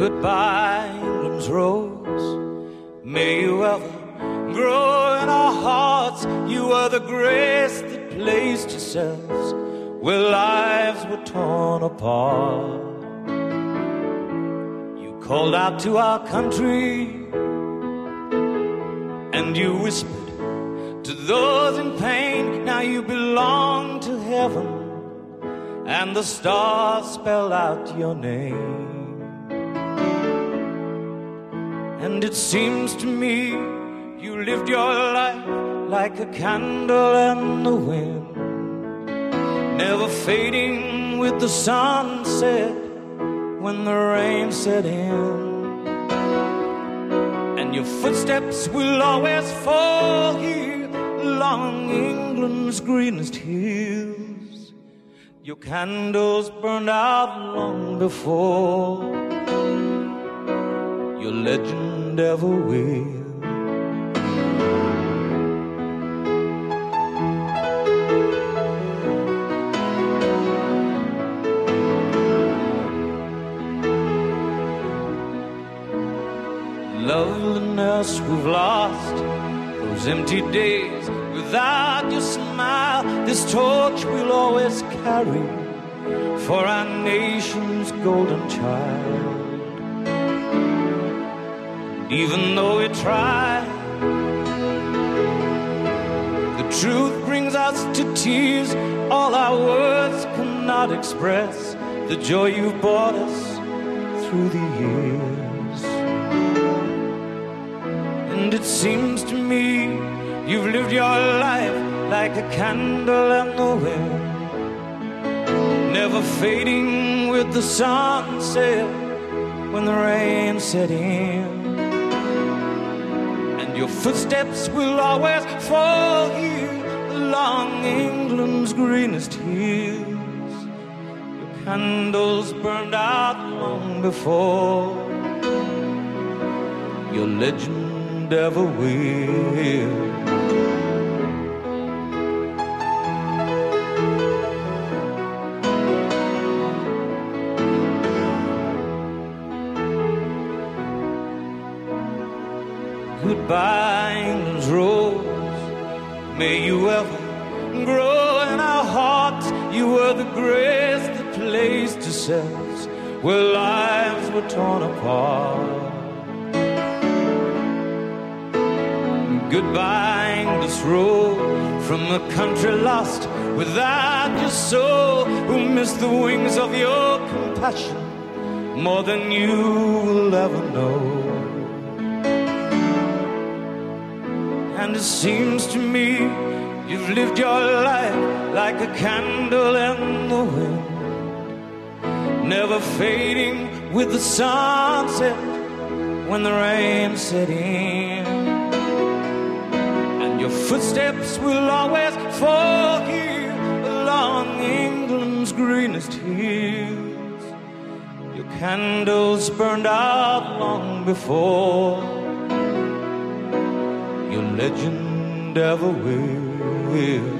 Goodbye, England's rose. May you ever grow in our hearts. You are the grace that placed yourselves where lives were torn apart. You called out to our country and you whispered to those in pain. Now you belong to heaven, and the stars spell out your name. And it seems to me you lived your life like a candle in the wind, never fading with the sunset when the rain set in. And your footsteps will always fall here along England's greenest hills. Your candles burned out long before your legend ever will. Loveliness we've lost, those empty days without your smile. This torch we'll always carry for our nation's golden child. Even though we try, the truth brings us to tears. All our words cannot express the joy you've brought us through the years. And it seems to me you've lived your life like a candle in the wind, never fading with the sunset when the rain set in. Your footsteps will always fall here along England's greenest hills. Your candles burned out long before your legend ever will. England's rose. May you ever grow in our hearts. You were the grace that placed yourselves where lives were torn apart. Goodbye, English road from a country lost without your soul, who missed the wings of your compassion more than you will ever know. And it seems to me you've lived your life like a candle in the wind, never fading with the sunset when the rain set in. And your footsteps will always fall here along England's greenest hills. Your candles burned out long before your legend ever will.